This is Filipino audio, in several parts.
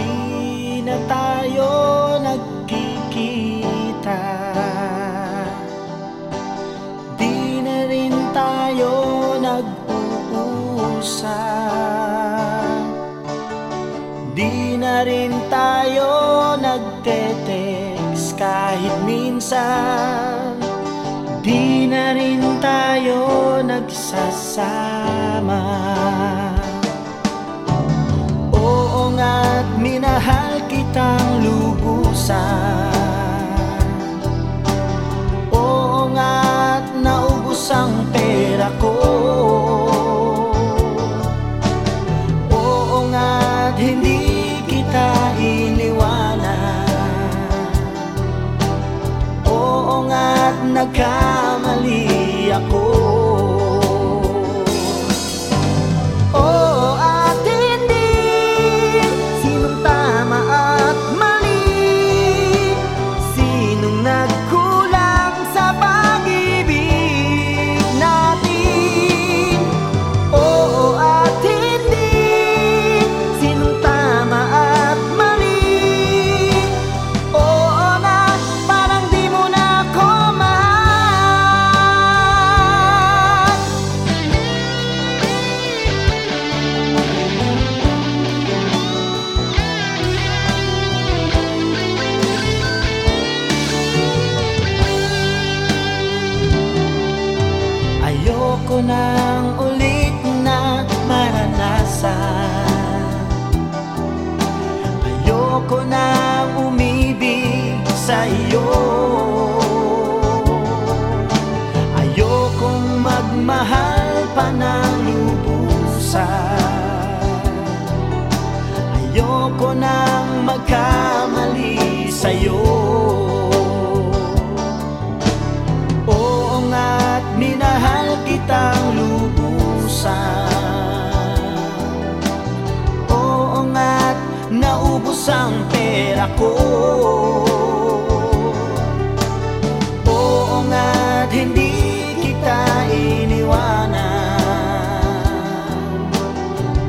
Hindi na tayo nagkikita. Di na rin tayo nag-uusap. Di na rin tayo nagte-text kahit minsan. Di na rin tayo nagsasama kitang lubusan. Oo nga't naubos ang pera ko. Oo nga't hindi kita iniwanan. Oo nga't nagkamali Ayoko nang umibig sa iyo Ayokong magmahal pa ng lubusan. Ayoko nang magkamali sa'yo pera ko Oo nga't hindi kita iniwanan.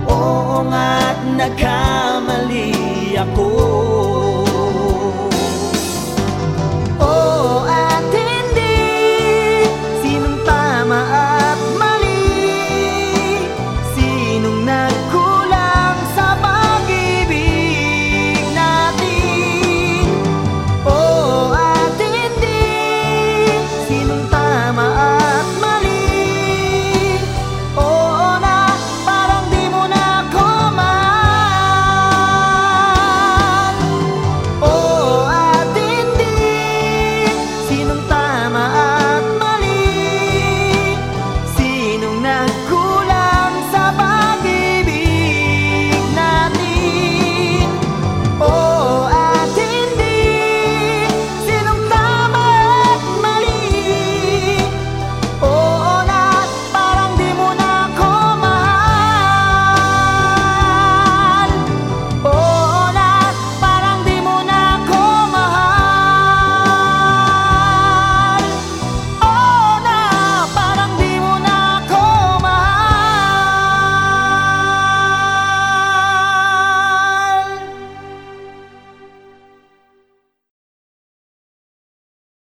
Oo nga't nagkamali ako